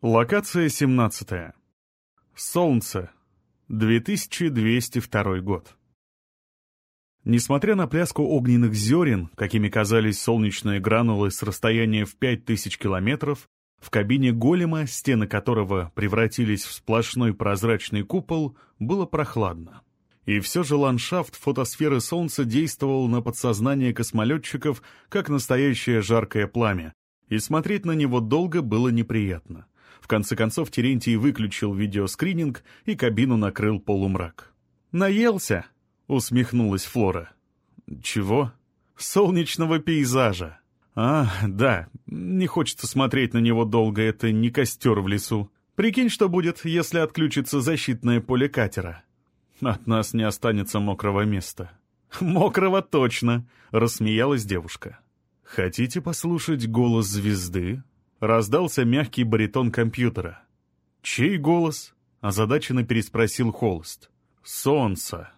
Локация 17. Солнце. 2202 год. Несмотря на пляску огненных зерен, какими казались солнечные гранулы с расстояния в 5000 километров, в кабине голема, стены которого превратились в сплошной прозрачный купол, было прохладно. И все же ландшафт фотосферы Солнца действовал на подсознание космолетчиков как настоящее жаркое пламя, и смотреть на него долго было неприятно. В конце концов Терентий выключил видеоскрининг, и кабину накрыл полумрак. «Наелся?» — усмехнулась Флора. «Чего?» «Солнечного пейзажа». «А, да, не хочется смотреть на него долго, это не костер в лесу. Прикинь, что будет, если отключится защитное поле катера. От нас не останется мокрого места». «Мокрого точно!» — рассмеялась девушка. «Хотите послушать голос звезды?» Раздался мягкий баритон компьютера. «Чей голос?» — озадаченно переспросил Холост. «Солнце».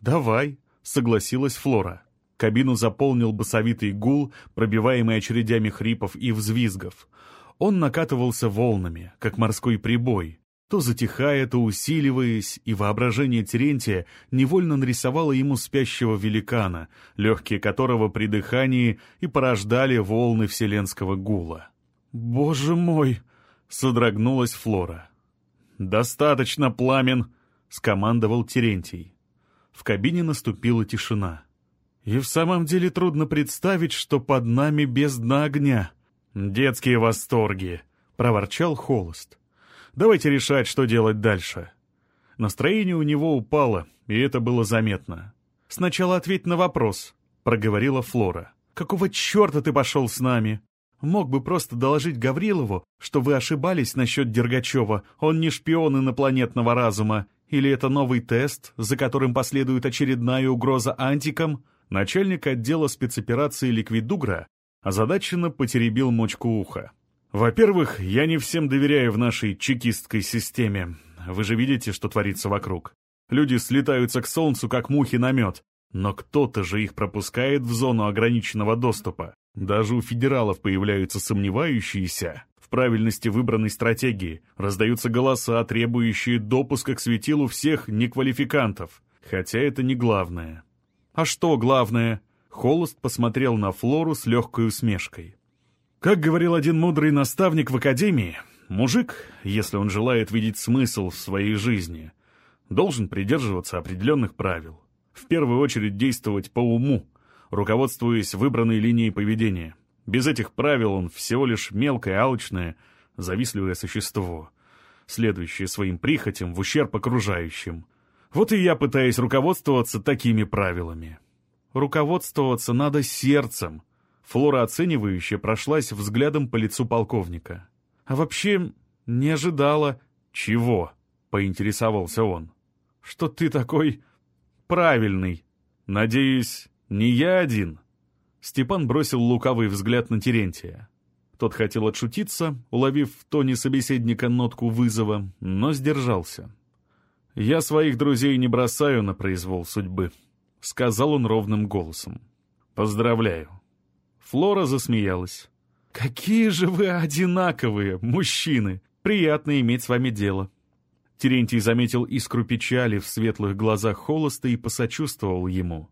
«Давай», — согласилась Флора. Кабину заполнил басовитый гул, пробиваемый очередями хрипов и взвизгов. Он накатывался волнами, как морской прибой, то затихая, то усиливаясь, и воображение Терентия невольно нарисовало ему спящего великана, легкие которого при дыхании и порождали волны вселенского гула. «Боже мой!» — содрогнулась Флора. «Достаточно, пламен!» — скомандовал Терентий. В кабине наступила тишина. «И в самом деле трудно представить, что под нами бездна огня». «Детские восторги!» — проворчал Холост. «Давайте решать, что делать дальше». Настроение у него упало, и это было заметно. «Сначала ответь на вопрос», — проговорила Флора. «Какого черта ты пошел с нами?» Мог бы просто доложить Гаврилову, что вы ошибались насчет Дергачева, он не шпион инопланетного разума, или это новый тест, за которым последует очередная угроза антикам? Начальник отдела спецоперации Ликвидугра озадаченно потеребил мочку уха. «Во-первых, я не всем доверяю в нашей чекистской системе. Вы же видите, что творится вокруг. Люди слетаются к Солнцу, как мухи на мед. Но кто-то же их пропускает в зону ограниченного доступа. Даже у федералов появляются сомневающиеся в правильности выбранной стратегии, раздаются голоса, требующие допуска к светилу всех неквалификантов. Хотя это не главное. А что главное? Холост посмотрел на Флору с легкой усмешкой. Как говорил один мудрый наставник в академии, мужик, если он желает видеть смысл в своей жизни, должен придерживаться определенных правил. В первую очередь действовать по уму, руководствуясь выбранной линией поведения. Без этих правил он всего лишь мелкое, алчное, завистливое существо, следующее своим прихотям в ущерб окружающим. Вот и я пытаюсь руководствоваться такими правилами. Руководствоваться надо сердцем. Флора оценивающе прошлась взглядом по лицу полковника. А вообще не ожидала... Чего? Поинтересовался он. Что ты такой правильный. Надеюсь, не я один. Степан бросил лукавый взгляд на Терентия. Тот хотел отшутиться, уловив в тоне собеседника нотку вызова, но сдержался. «Я своих друзей не бросаю на произвол судьбы», — сказал он ровным голосом. «Поздравляю». Флора засмеялась. «Какие же вы одинаковые, мужчины! Приятно иметь с вами дело». Терентий заметил искру печали в светлых глазах холоста и посочувствовал ему.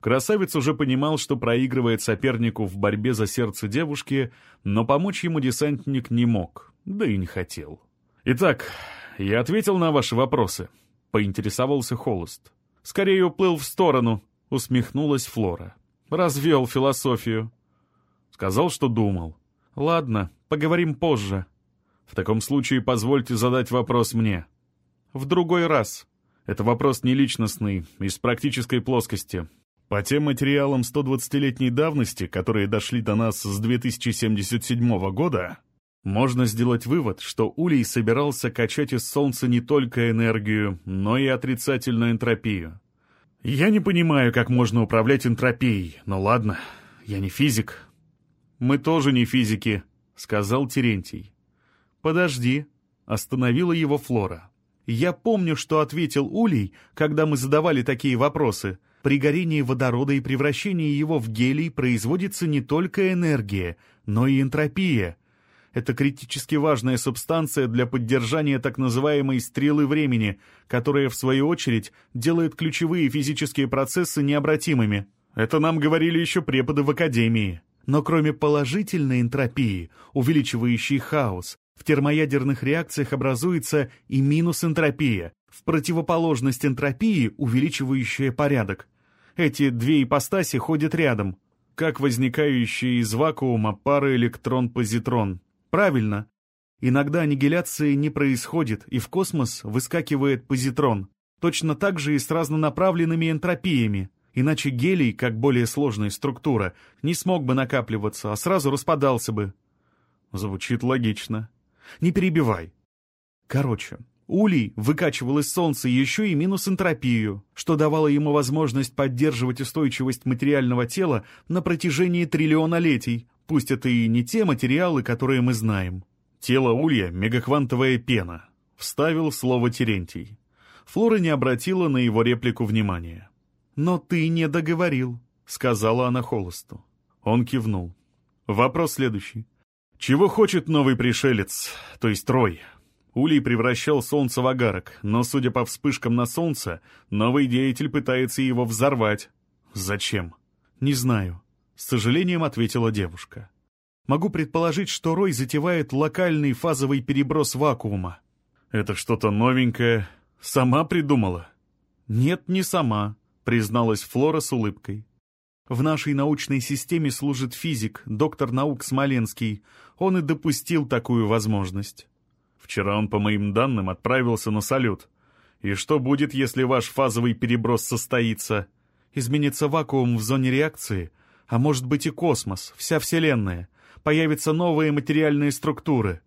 Красавец уже понимал, что проигрывает сопернику в борьбе за сердце девушки, но помочь ему десантник не мог, да и не хотел. «Итак, я ответил на ваши вопросы», — поинтересовался Холост. «Скорее уплыл в сторону», — усмехнулась Флора. «Развел философию». Сказал, что думал. «Ладно, поговорим позже. В таком случае позвольте задать вопрос мне» в другой раз. Это вопрос не личностный, из практической плоскости. По тем материалам 120-летней давности, которые дошли до нас с 2077 года, можно сделать вывод, что Улей собирался качать из Солнца не только энергию, но и отрицательную энтропию. Я не понимаю, как можно управлять энтропией, но ладно, я не физик. Мы тоже не физики, сказал Терентий. Подожди, остановила его Флора. Я помню, что ответил Улей, когда мы задавали такие вопросы. При горении водорода и превращении его в гелий производится не только энергия, но и энтропия. Это критически важная субстанция для поддержания так называемой «стрелы времени», которая, в свою очередь, делает ключевые физические процессы необратимыми. Это нам говорили еще преподы в академии. Но кроме положительной энтропии, увеличивающей хаос, в термоядерных реакциях образуется и минус-энтропия, в противоположность энтропии, увеличивающая порядок. Эти две ипостаси ходят рядом, как возникающие из вакуума пара электрон-позитрон. Правильно. Иногда аннигиляции не происходит, и в космос выскакивает позитрон. Точно так же и с разнонаправленными энтропиями. Иначе гелий, как более сложная структура, не смог бы накапливаться, а сразу распадался бы. Звучит логично. Не перебивай. Короче, Улей выкачивал из Солнца еще и минус энтропию, что давало ему возможность поддерживать устойчивость материального тела на протяжении триллиона летий, пусть это и не те материалы, которые мы знаем. Тело Улья — мегаквантовая пена. Вставил слово Терентий. Флора не обратила на его реплику внимания. «Но ты не договорил», — сказала она холосту. Он кивнул. Вопрос следующий. «Чего хочет новый пришелец, то есть Трой?» Улей превращал солнце в агарок, но, судя по вспышкам на солнце, новый деятель пытается его взорвать. Зачем? Не знаю. С сожалением ответила девушка. Могу предположить, что Рой затевает локальный фазовый переброс вакуума. Это что-то новенькое. Сама придумала? Нет, не сама, призналась Флора с улыбкой. В нашей научной системе служит физик, доктор наук Смоленский. Он и допустил такую возможность. Вчера он, по моим данным, отправился на салют. И что будет, если ваш фазовый переброс состоится? Изменится вакуум в зоне реакции, а может быть и космос, вся Вселенная. Появятся новые материальные структуры.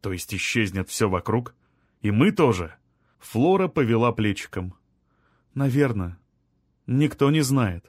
То есть исчезнет все вокруг? И мы тоже? Флора повела плечиком. Наверное. Никто не знает.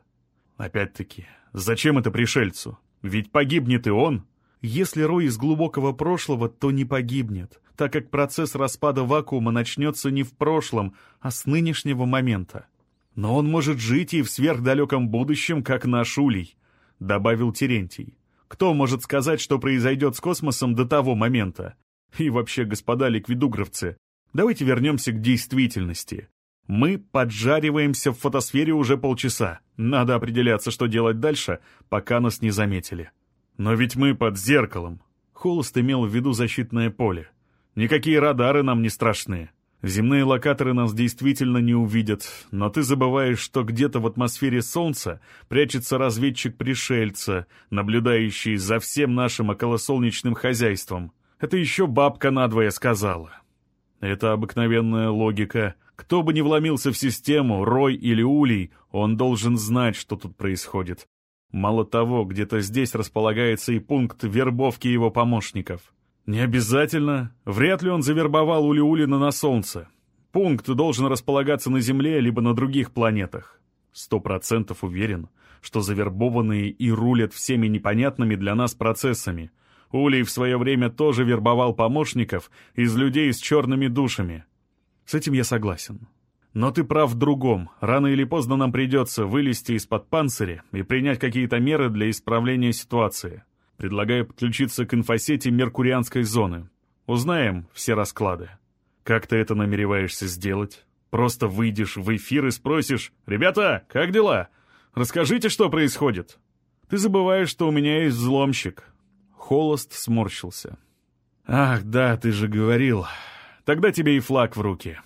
Опять-таки, зачем это пришельцу? Ведь погибнет и он. Если Рой из глубокого прошлого, то не погибнет, так как процесс распада вакуума начнется не в прошлом, а с нынешнего момента. Но он может жить и в сверхдалеком будущем, как наш Улей, — добавил Терентий. Кто может сказать, что произойдет с космосом до того момента? И вообще, господа ликвидугровцы, давайте вернемся к действительности. Мы поджариваемся в фотосфере уже полчаса. Надо определяться, что делать дальше, пока нас не заметили. Но ведь мы под зеркалом. Холост имел в виду защитное поле. Никакие радары нам не страшны. Земные локаторы нас действительно не увидят, но ты забываешь, что где-то в атмосфере Солнца прячется разведчик пришельца, наблюдающий за всем нашим околосолнечным хозяйством. Это еще бабка надвое сказала. Это обыкновенная логика. Кто бы ни вломился в систему, Рой или Улей, он должен знать, что тут происходит. Мало того, где-то здесь располагается и пункт вербовки его помощников. Не обязательно. Вряд ли он завербовал Улиулина на Солнце. Пункт должен располагаться на Земле либо на других планетах. Сто процентов уверен, что завербованные и рулят всеми непонятными для нас процессами. Улей в свое время тоже вербовал помощников из людей с черными душами. С этим я согласен. Но ты прав в другом. Рано или поздно нам придется вылезти из-под панциря и принять какие-то меры для исправления ситуации. Предлагаю подключиться к инфосети Меркурианской зоны. Узнаем все расклады. Как ты это намереваешься сделать? Просто выйдешь в эфир и спросишь «Ребята, как дела? Расскажите, что происходит». Ты забываешь, что у меня есть взломщик. Холост сморщился. «Ах, да, ты же говорил. Тогда тебе и флаг в руки».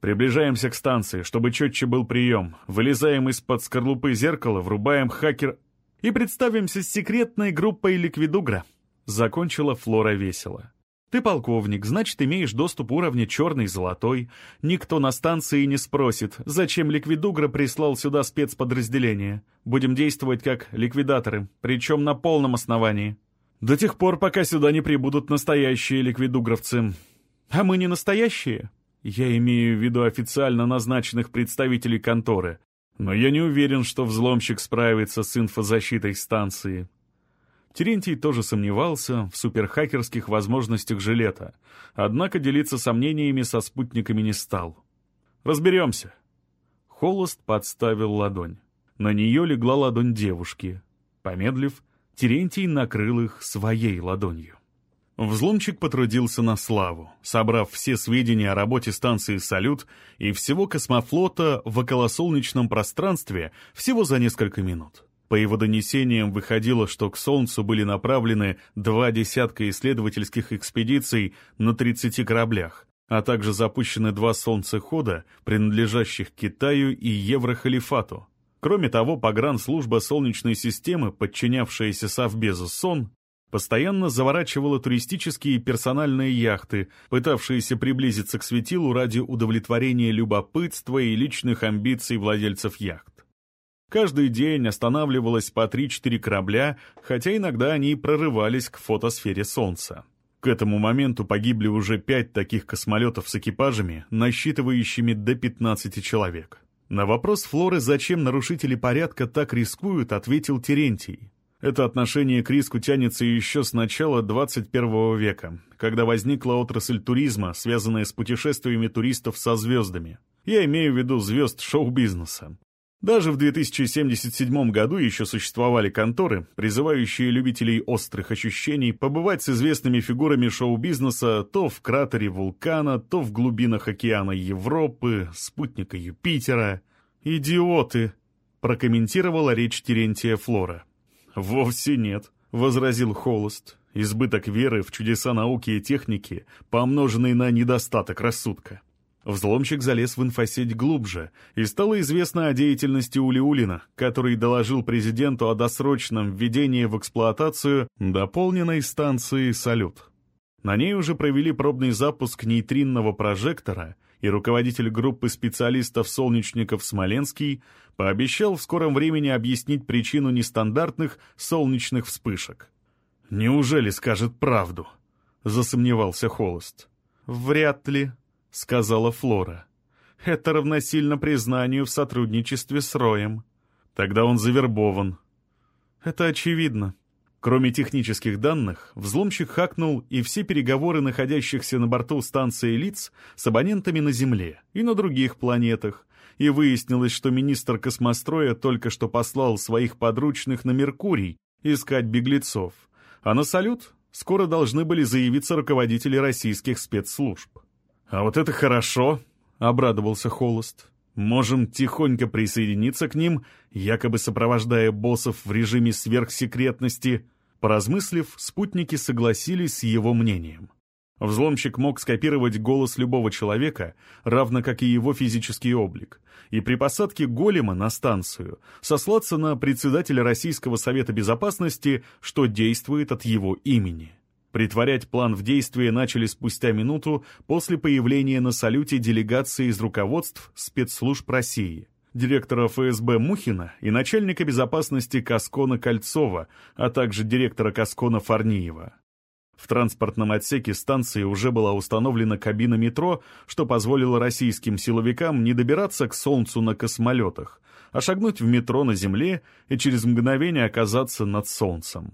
Приближаемся к станции, чтобы четче был прием. Вылезаем из-под скорлупы зеркала, врубаем хакер и представимся с секретной группой Ликвидугра. Закончила Флора весело. Ты полковник, значит, имеешь доступ уровня черный и золотой. Никто на станции не спросит, зачем Ликвидугра прислал сюда спецподразделение. Будем действовать как ликвидаторы, причем на полном основании. До тех пор, пока сюда не прибудут настоящие ликвидугровцы. А мы не настоящие? Я имею в виду официально назначенных представителей конторы. Но я не уверен, что взломщик справится с инфозащитой станции. Терентий тоже сомневался в суперхакерских возможностях жилета, однако делиться сомнениями со спутниками не стал. «Разберемся». Холост подставил ладонь. На нее легла ладонь девушки. Помедлив, Терентий накрыл их своей ладонью. Взломчик потрудился на славу, собрав все сведения о работе станции «Салют» и всего космофлота в околосолнечном пространстве всего за несколько минут. По его донесениям выходило, что к Солнцу были направлены два десятка исследовательских экспедиций на 30 кораблях, а также запущены два солнцехода, принадлежащих Китаю и Еврохалифату. Кроме того, погранслужба Солнечной системы, подчинявшаяся Совбезу СОН, постоянно заворачивала туристические персональные яхты, пытавшиеся приблизиться к светилу ради удовлетворения любопытства и личных амбиций владельцев яхт. Каждый день останавливалось по 3-4 корабля, хотя иногда они прорывались к фотосфере Солнца. К этому моменту погибли уже пять таких космолетов с экипажами, насчитывающими до 15 человек. На вопрос Флоры, зачем нарушители порядка так рискуют, ответил Терентий. Это отношение к риску тянется еще с начала 21 века, когда возникла отрасль туризма, связанная с путешествиями туристов со звездами. Я имею в виду звезд шоу-бизнеса. Даже в 2077 году еще существовали конторы, призывающие любителей острых ощущений побывать с известными фигурами шоу-бизнеса то в кратере вулкана, то в глубинах океана Европы, спутника Юпитера. «Идиоты!» — прокомментировала речь Терентия Флора. «Вовсе нет», — возразил Холост. «Избыток веры в чудеса науки и техники, помноженный на недостаток рассудка». Взломщик залез в инфосеть глубже, и стало известно о деятельности Улиулина, который доложил президенту о досрочном введении в эксплуатацию дополненной станции «Салют». На ней уже провели пробный запуск нейтринного прожектора — и руководитель группы специалистов-солнечников Смоленский пообещал в скором времени объяснить причину нестандартных солнечных вспышек. «Неужели скажет правду?» — засомневался Холост. «Вряд ли», — сказала Флора. «Это равносильно признанию в сотрудничестве с Роем. Тогда он завербован». «Это очевидно», Кроме технических данных, взломщик хакнул и все переговоры находящихся на борту станции лиц с абонентами на Земле и на других планетах, и выяснилось, что министр космостроя только что послал своих подручных на Меркурий искать беглецов, а на салют скоро должны были заявиться руководители российских спецслужб. «А вот это хорошо!» — обрадовался Холост. Можем тихонько присоединиться к ним, якобы сопровождая боссов в режиме сверхсекретности. Поразмыслив, спутники согласились с его мнением. Взломщик мог скопировать голос любого человека, равно как и его физический облик, и при посадке голема на станцию сослаться на председателя Российского Совета Безопасности, что действует от его имени. Притворять план в действие начали спустя минуту после появления на салюте делегации из руководств спецслужб России, директора ФСБ Мухина и начальника безопасности Каскона Кольцова, а также директора Каскона Фарниева. В транспортном отсеке станции уже была установлена кабина метро, что позволило российским силовикам не добираться к Солнцу на космолетах, а шагнуть в метро на Земле и через мгновение оказаться над Солнцем.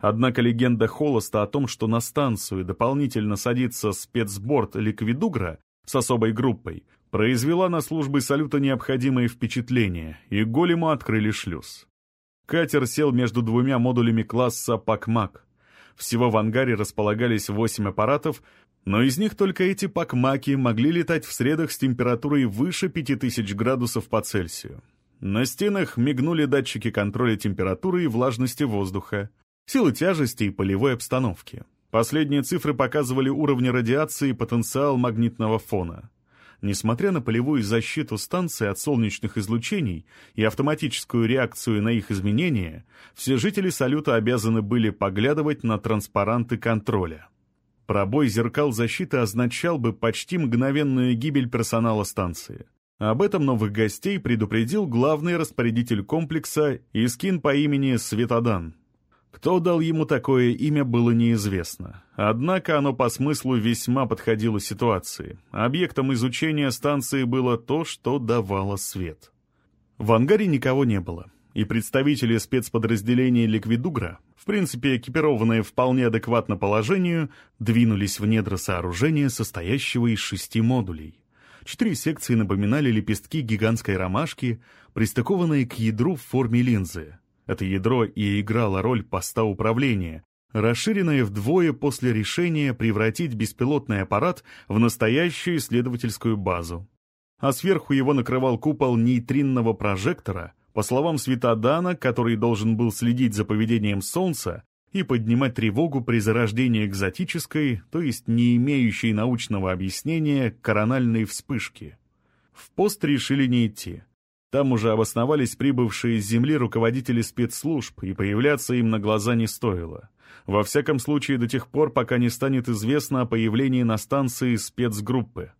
Однако легенда Холоста о том, что на станцию дополнительно садится спецборд Ликвидугра с особой группой, произвела на службы салюта необходимые впечатления, и голему открыли шлюз. Катер сел между двумя модулями класса «Пакмак». Всего в ангаре располагались восемь аппаратов, но из них только эти «Пакмаки» могли летать в средах с температурой выше 5000 градусов по Цельсию. На стенах мигнули датчики контроля температуры и влажности воздуха силы тяжести и полевой обстановки. Последние цифры показывали уровни радиации и потенциал магнитного фона. Несмотря на полевую защиту станции от солнечных излучений и автоматическую реакцию на их изменения, все жители салюта обязаны были поглядывать на транспаранты контроля. Пробой зеркал защиты означал бы почти мгновенную гибель персонала станции. Об этом новых гостей предупредил главный распорядитель комплекса Искин по имени Светодан. Кто дал ему такое имя, было неизвестно. Однако оно по смыслу весьма подходило ситуации. Объектом изучения станции было то, что давало свет. В ангаре никого не было, и представители спецподразделения Ликвидугра, в принципе экипированные вполне адекватно положению, двинулись в недра сооружения, состоящего из шести модулей. Четыре секции напоминали лепестки гигантской ромашки, пристыкованные к ядру в форме линзы — это ядро и играло роль поста управления, расширенное вдвое после решения превратить беспилотный аппарат в настоящую исследовательскую базу. А сверху его накрывал купол нейтринного прожектора, по словам Светодана, который должен был следить за поведением Солнца и поднимать тревогу при зарождении экзотической, то есть не имеющей научного объяснения, корональной вспышки. В пост решили не идти. Там уже обосновались прибывшие с Земли руководители спецслужб, и появляться им на глаза не стоило. Во всяком случае, до тех пор, пока не станет известно о появлении на станции спецгруппы.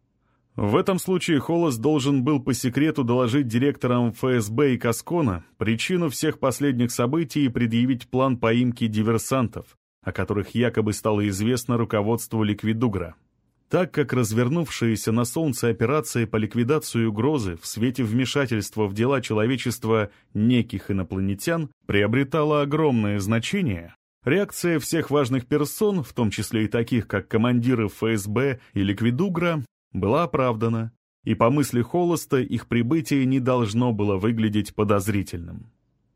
В этом случае Холос должен был по секрету доложить директорам ФСБ и Каскона причину всех последних событий и предъявить план поимки диверсантов, о которых якобы стало известно руководству Ликвидугра. Так как развернувшаяся на Солнце операция по ликвидации угрозы в свете вмешательства в дела человечества неких инопланетян приобретала огромное значение, реакция всех важных персон, в том числе и таких, как командиры ФСБ и Ликвидугра, была оправдана, и по мысли Холоста их прибытие не должно было выглядеть подозрительным.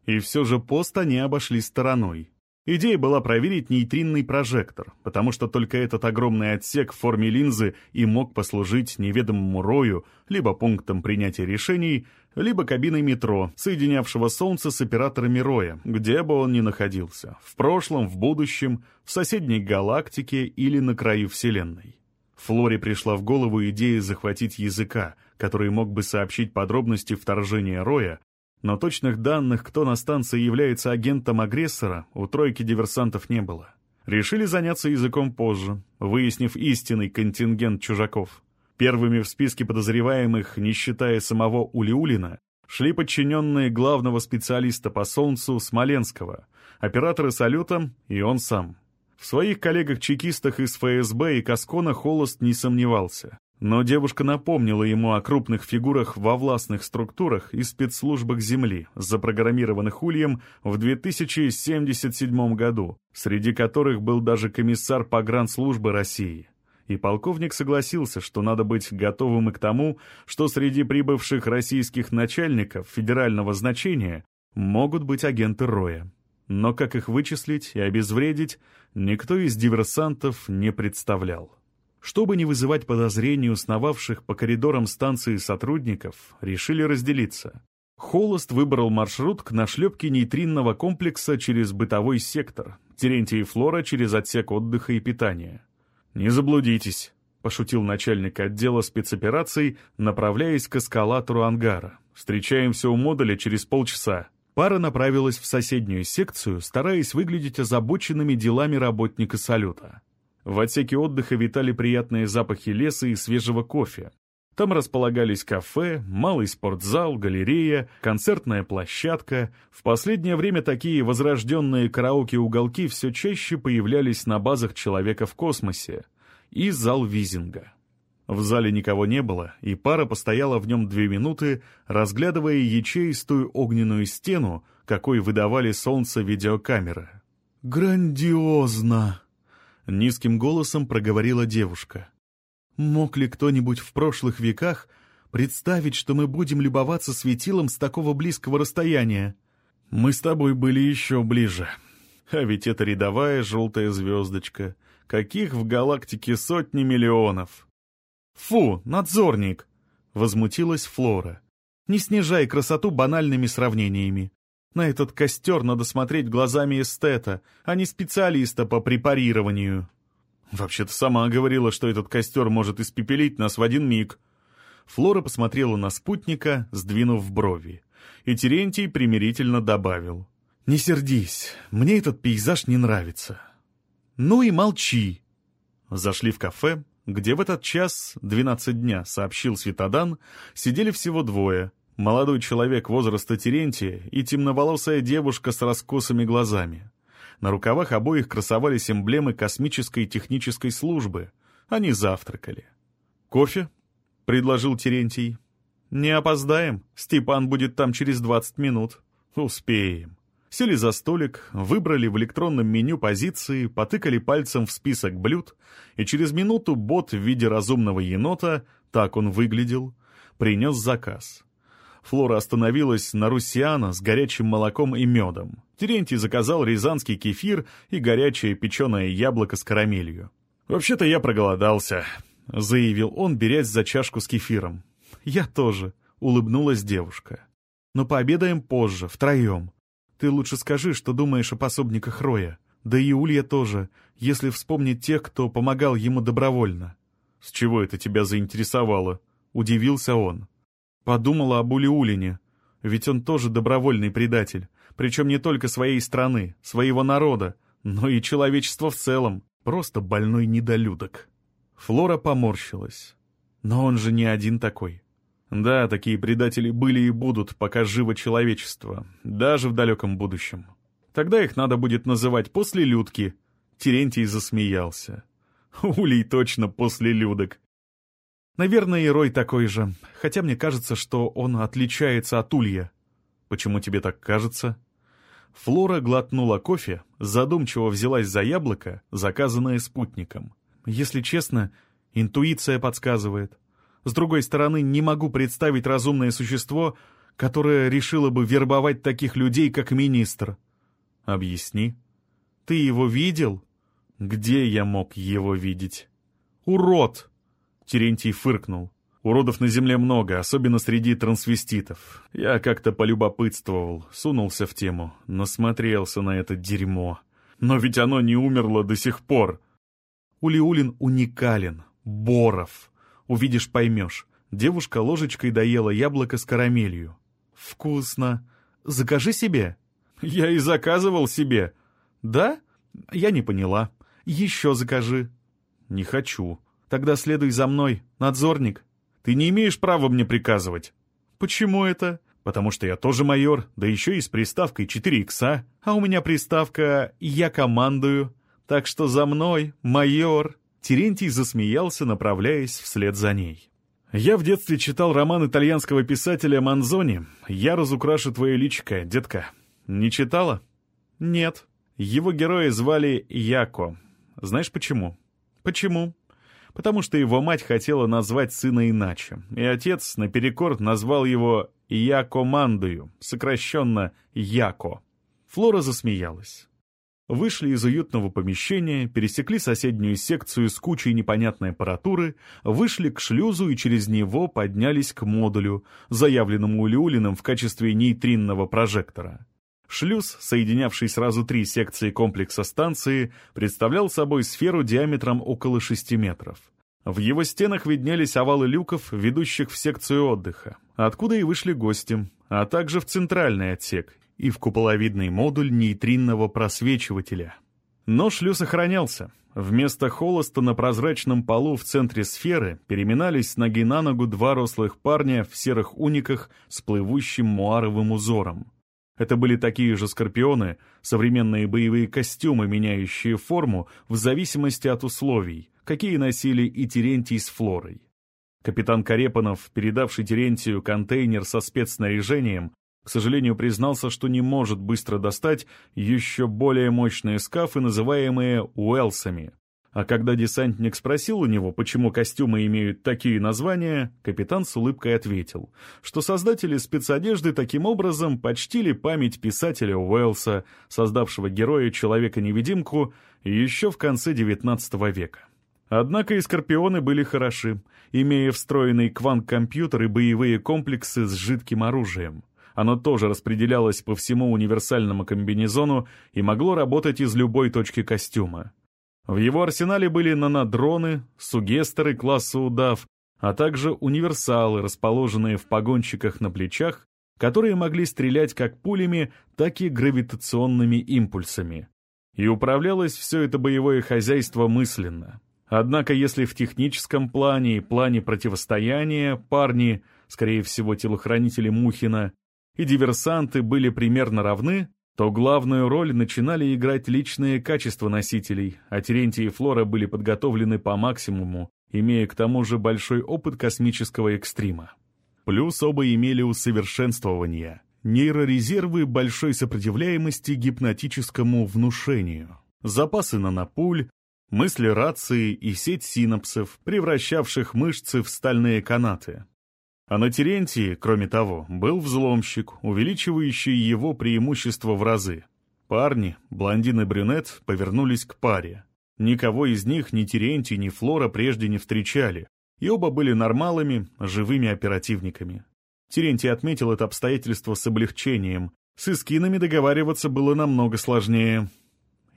И все же пост они обошли стороной. Идея была проверить нейтринный прожектор, потому что только этот огромный отсек в форме линзы и мог послужить неведомому Рою либо пунктом принятия решений, либо кабиной метро, соединявшего Солнце с операторами Роя, где бы он ни находился, в прошлом, в будущем, в соседней галактике или на краю Вселенной. Флоре пришла в голову идея захватить языка, который мог бы сообщить подробности вторжения Роя, но точных данных, кто на станции является агентом агрессора, у тройки диверсантов не было. Решили заняться языком позже, выяснив истинный контингент чужаков. Первыми в списке подозреваемых, не считая самого Улиулина, шли подчиненные главного специалиста по Солнцу Смоленского, операторы салюта и он сам. В своих коллегах-чекистах из ФСБ и Каскона Холост не сомневался. Но девушка напомнила ему о крупных фигурах во властных структурах и спецслужбах Земли, запрограммированных Ульем в 2077 году, среди которых был даже комиссар погранслужбы России. И полковник согласился, что надо быть готовым и к тому, что среди прибывших российских начальников федерального значения могут быть агенты Роя но как их вычислить и обезвредить, никто из диверсантов не представлял. Чтобы не вызывать подозрений у сновавших по коридорам станции сотрудников, решили разделиться. Холост выбрал маршрут к нашлепке нейтринного комплекса через бытовой сектор, Терентий и Флора через отсек отдыха и питания. «Не заблудитесь», — пошутил начальник отдела спецопераций, направляясь к эскалатору ангара. «Встречаемся у модуля через полчаса». Пара направилась в соседнюю секцию, стараясь выглядеть озабоченными делами работника салюта. В отсеке отдыха витали приятные запахи леса и свежего кофе. Там располагались кафе, малый спортзал, галерея, концертная площадка. В последнее время такие возрожденные караоке-уголки все чаще появлялись на базах человека в космосе. И зал визинга. В зале никого не было, и пара постояла в нем две минуты, разглядывая ячеистую огненную стену, какой выдавали солнце видеокамеры. «Грандиозно!» — низким голосом проговорила девушка. «Мог ли кто-нибудь в прошлых веках представить, что мы будем любоваться светилом с такого близкого расстояния? Мы с тобой были еще ближе. А ведь это рядовая желтая звездочка. Каких в галактике сотни миллионов!» «Фу, надзорник!» — возмутилась Флора. «Не снижай красоту банальными сравнениями. На этот костер надо смотреть глазами эстета, а не специалиста по препарированию». «Вообще-то сама говорила, что этот костер может испепелить нас в один миг». Флора посмотрела на спутника, сдвинув брови. И Терентий примирительно добавил. «Не сердись, мне этот пейзаж не нравится». «Ну и молчи». Зашли в кафе, где в этот час, 12 дня, сообщил Светодан, сидели всего двое. Молодой человек возраста Терентия и темноволосая девушка с раскосыми глазами. На рукавах обоих красовались эмблемы космической технической службы. Они завтракали. «Кофе?» — предложил Терентий. «Не опоздаем. Степан будет там через 20 минут. Успеем». Сели за столик, выбрали в электронном меню позиции, потыкали пальцем в список блюд, и через минуту бот в виде разумного енота, так он выглядел, принес заказ. Флора остановилась на русиана с горячим молоком и медом. Терентий заказал рязанский кефир и горячее печеное яблоко с карамелью. «Вообще-то я проголодался», — заявил он, берясь за чашку с кефиром. «Я тоже», — улыбнулась девушка. «Но пообедаем позже, втроем. Ты лучше скажи, что думаешь о пособниках Роя. Да и Улья тоже, если вспомнить тех, кто помогал ему добровольно». «С чего это тебя заинтересовало?» — удивился он. Подумала об Улиулине, ведь он тоже добровольный предатель, причем не только своей страны, своего народа, но и человечества в целом, просто больной недолюдок. Флора поморщилась. Но он же не один такой. Да, такие предатели были и будут, пока живо человечество, даже в далеком будущем. Тогда их надо будет называть после людки. Терентий засмеялся. Улей точно после людок. Наверное, и Рой такой же, хотя мне кажется, что он отличается от Улья. Почему тебе так кажется? Флора глотнула кофе, задумчиво взялась за яблоко, заказанное спутником. Если честно, интуиция подсказывает. С другой стороны, не могу представить разумное существо, которое решило бы вербовать таких людей, как министр. Объясни. Ты его видел? Где я мог его видеть? Урод! Терентий фыркнул. Уродов на земле много, особенно среди трансвеститов. Я как-то полюбопытствовал, сунулся в тему, насмотрелся на это дерьмо. Но ведь оно не умерло до сих пор. Улиулин уникален. Боров. Увидишь, поймешь. Девушка ложечкой доела яблоко с карамелью. Вкусно. Закажи себе. Я и заказывал себе. Да? Я не поняла. Еще закажи. Не хочу. Тогда следуй за мной, надзорник. Ты не имеешь права мне приказывать. Почему это? Потому что я тоже майор, да еще и с приставкой 4 икса, а у меня приставка «Я командую». Так что за мной, майор. Терентий засмеялся, направляясь вслед за ней. «Я в детстве читал роман итальянского писателя Манзони «Я разукрашу твое личико, детка». Не читала?» «Нет». Его героя звали Яко. Знаешь почему? Почему? Потому что его мать хотела назвать сына иначе, и отец наперекор назвал его «Я командую», сокращенно «Яко». Флора засмеялась. Вышли из уютного помещения, пересекли соседнюю секцию с кучей непонятной аппаратуры, вышли к шлюзу и через него поднялись к модулю, заявленному Улиулиным в качестве нейтринного прожектора. Шлюз, соединявший сразу три секции комплекса станции, представлял собой сферу диаметром около 6 метров. В его стенах виднелись овалы люков, ведущих в секцию отдыха, откуда и вышли гости, а также в центральный отсек и в куполовидный модуль нейтринного просвечивателя. Но шлюз охранялся. Вместо холоста на прозрачном полу в центре сферы переминались ноги на ногу два рослых парня в серых униках с плывущим муаровым узором. Это были такие же скорпионы, современные боевые костюмы, меняющие форму в зависимости от условий, какие носили и Терентий с Флорой. Капитан Карепанов, передавший Терентию контейнер со спецснаряжением, к сожалению, признался, что не может быстро достать еще более мощные скафы, называемые «Уэлсами», а когда десантник спросил у него, почему костюмы имеют такие названия, капитан с улыбкой ответил, что создатели спецодежды таким образом почтили память писателя Уэллса, создавшего героя Человека-невидимку еще в конце XIX века. Однако и Скорпионы были хороши, имея встроенный квант-компьютер и боевые комплексы с жидким оружием. Оно тоже распределялось по всему универсальному комбинезону и могло работать из любой точки костюма. В его арсенале были нанодроны, сугестеры класса удав, а также универсалы, расположенные в погонщиках на плечах, которые могли стрелять как пулями, так и гравитационными импульсами. И управлялось все это боевое хозяйство мысленно. Однако если в техническом плане и плане противостояния парни, скорее всего телохранители Мухина, и диверсанты были примерно равны, то главную роль начинали играть личные качества носителей, а Терентий и Флора были подготовлены по максимуму, имея к тому же большой опыт космического экстрима. Плюс оба имели усовершенствование, нейрорезервы большой сопротивляемости гипнотическому внушению, запасы нанопуль, мысли рации и сеть синапсов, превращавших мышцы в стальные канаты. А на Терентии, кроме того, был взломщик, увеличивающий его преимущество в разы. Парни, блондин и брюнет, повернулись к паре. Никого из них ни Терентий, ни Флора прежде не встречали, и оба были нормалами, живыми оперативниками. Терентий отметил это обстоятельство с облегчением. С Искинами договариваться было намного сложнее.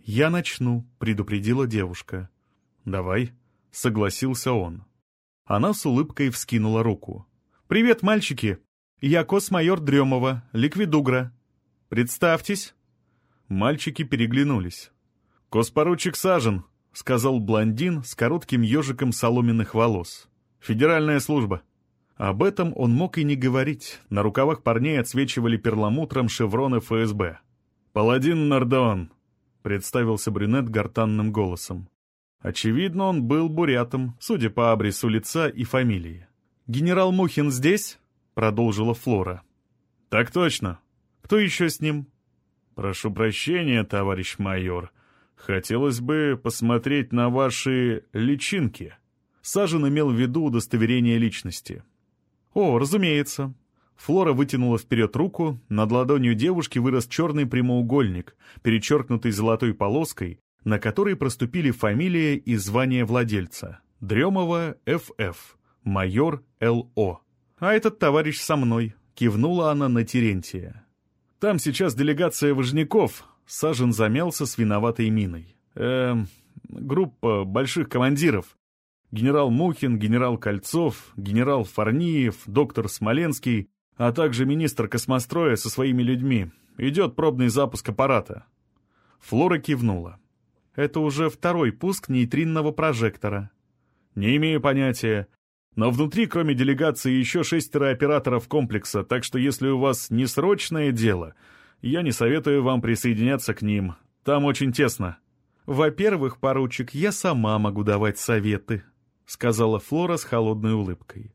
«Я начну», — предупредила девушка. «Давай», — согласился он. Она с улыбкой вскинула руку. «Привет, мальчики! Я кос-майор Дремова, ликвидугра. Представьтесь!» Мальчики переглянулись. «Коспоручик Сажен», — сказал блондин с коротким ежиком соломенных волос. «Федеральная служба». Об этом он мог и не говорить. На рукавах парней отсвечивали перламутром шевроны ФСБ. «Паладин Нардон», — представился брюнет гортанным голосом. Очевидно, он был бурятом, судя по абрису лица и фамилии. «Генерал Мухин здесь?» — продолжила Флора. «Так точно. Кто еще с ним?» «Прошу прощения, товарищ майор. Хотелось бы посмотреть на ваши личинки». Сажен имел в виду удостоверение личности. «О, разумеется». Флора вытянула вперед руку, над ладонью девушки вырос черный прямоугольник, перечеркнутый золотой полоской, на которой проступили фамилия и звание владельца. Дремова Ф.Ф., майор Л.О. «А этот товарищ со мной», — кивнула она на Терентия. «Там сейчас делегация важняков», — Сажен замялся с виноватой миной. «Эм, группа больших командиров генерал Мухин, генерал Кольцов, генерал Фарниев, доктор Смоленский, а также министр космостроя со своими людьми. Идет пробный запуск аппарата». Флора кивнула. «Это уже второй пуск нейтринного прожектора». «Не имею понятия. Но внутри, кроме делегации, еще шестеро операторов комплекса, так что если у вас не срочное дело, я не советую вам присоединяться к ним. Там очень тесно». «Во-первых, поручик, я сама могу давать советы», — сказала Флора с холодной улыбкой.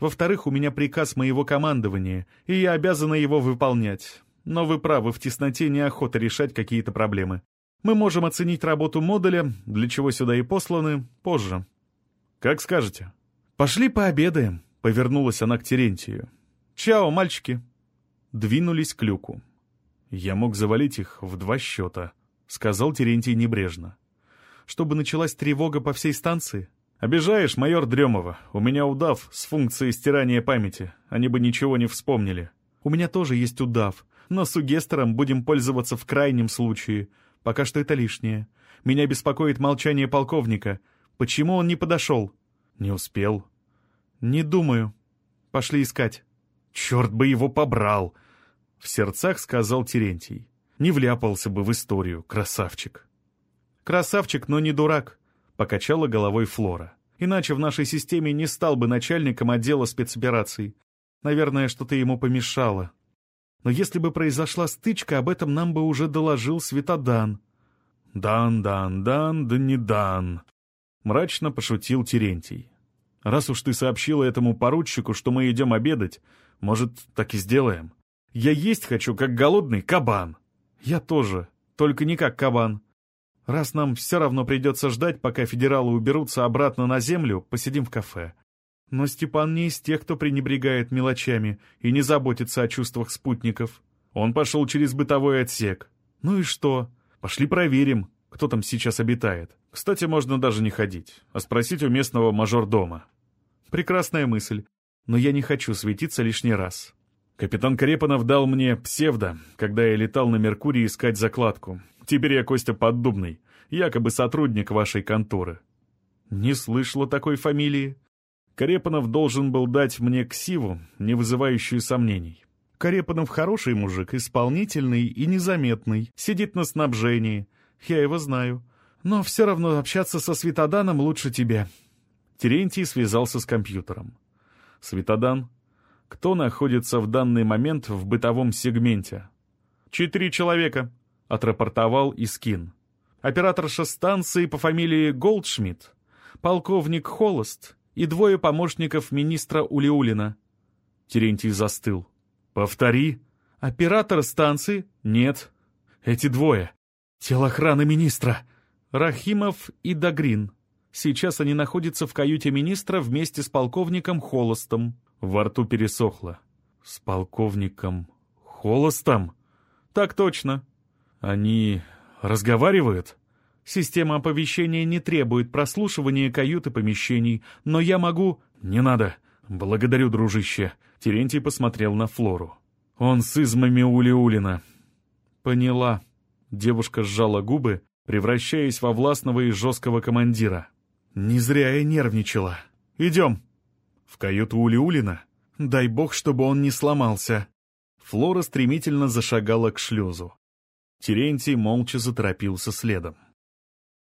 «Во-вторых, у меня приказ моего командования, и я обязана его выполнять. Но вы правы, в тесноте неохота решать какие-то проблемы. Мы можем оценить работу модуля, для чего сюда и посланы, позже». «Как скажете». «Пошли пообедаем», — повернулась она к Терентию. «Чао, мальчики». Двинулись к люку. «Я мог завалить их в два счета», — сказал Терентий небрежно. «Чтобы началась тревога по всей станции?» «Обижаешь, майор Дремова. У меня удав с функцией стирания памяти. Они бы ничего не вспомнили». «У меня тоже есть удав, но с угестером будем пользоваться в крайнем случае. Пока что это лишнее. Меня беспокоит молчание полковника. Почему он не подошел?» «Не успел». «Не думаю. Пошли искать». «Черт бы его побрал!» В сердцах сказал Терентий. «Не вляпался бы в историю, красавчик». «Красавчик, но не дурак покачала головой Флора. Иначе в нашей системе не стал бы начальником отдела спецопераций. Наверное, что-то ему помешало. Но если бы произошла стычка, об этом нам бы уже доложил Светодан. «Дан, дан, дан, да не дан», — мрачно пошутил Терентий. «Раз уж ты сообщила этому поручику, что мы идем обедать, может, так и сделаем? Я есть хочу, как голодный кабан». «Я тоже, только не как кабан. Раз нам все равно придется ждать, пока федералы уберутся обратно на землю, посидим в кафе. Но Степан не из тех, кто пренебрегает мелочами и не заботится о чувствах спутников. Он пошел через бытовой отсек. Ну и что? Пошли проверим, кто там сейчас обитает. Кстати, можно даже не ходить, а спросить у местного мажордома. Прекрасная мысль, но я не хочу светиться лишний раз. Капитан Карепанов дал мне псевдо, когда я летал на Меркурий искать закладку. Теперь я Костя Поддубный, якобы сотрудник вашей конторы». «Не слышала такой фамилии». Карепанов должен был дать мне ксиву, не вызывающую сомнений. Карепанов хороший мужик, исполнительный и незаметный, сидит на снабжении. Я его знаю. Но все равно общаться со Светоданом лучше тебя. Терентий связался с компьютером. Светодан, кто находится в данный момент в бытовом сегменте? Четыре человека. — отрапортовал Искин. «Операторша станции по фамилии Голдшмидт, полковник Холост и двое помощников министра Улиулина». Терентий застыл. «Повтори». «Оператор станции?» «Нет». «Эти двое. Телохрана министра». «Рахимов и Дагрин. Сейчас они находятся в каюте министра вместе с полковником Холостом. Во рту пересохло. С полковником Холостом? Так точно. Они разговаривают? Система оповещения не требует прослушивания каюты помещений, но я могу... Не надо. Благодарю, дружище. Терентий посмотрел на Флору. Он с измами Улиулина. Поняла. Девушка сжала губы, превращаясь во властного и жесткого командира. Не зря я нервничала. Идем. В каюту Улиулина? Дай бог, чтобы он не сломался. Флора стремительно зашагала к шлюзу. Терентий молча заторопился следом.